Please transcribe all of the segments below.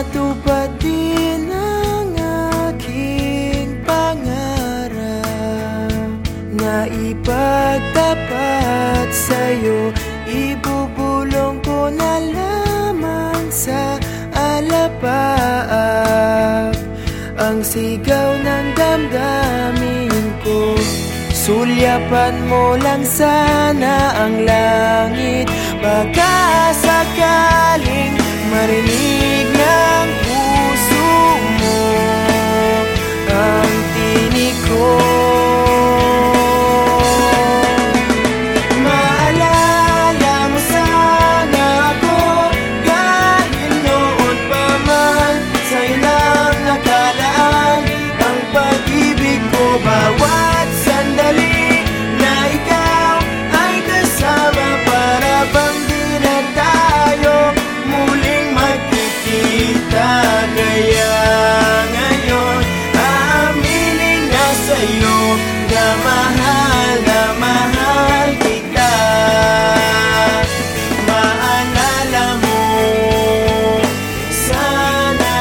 matupad din ang aking pangarap na ipagtapat sa'yo. Ibubulong ko na lamang sa alapaap ang sigaw ng damdamin ko. Sulyapan mo lang sana ang langit Baka sakaling marinig Na mahal mahal kita. Maalala mo sana.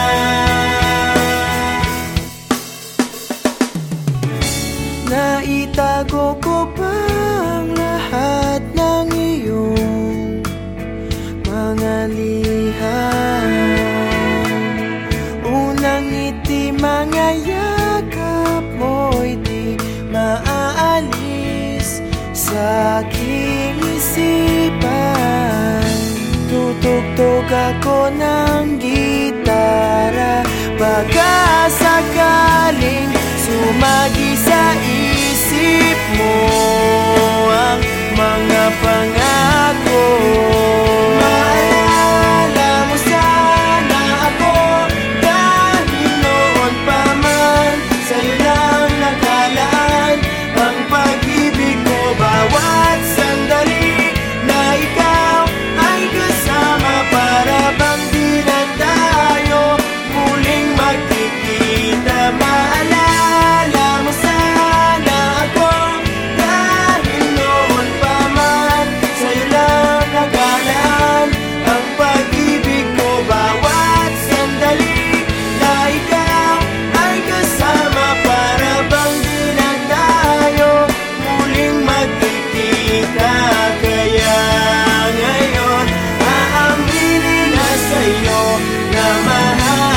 Naitago ko pa aking isipan. Tutugtog ako ng gitara now my house.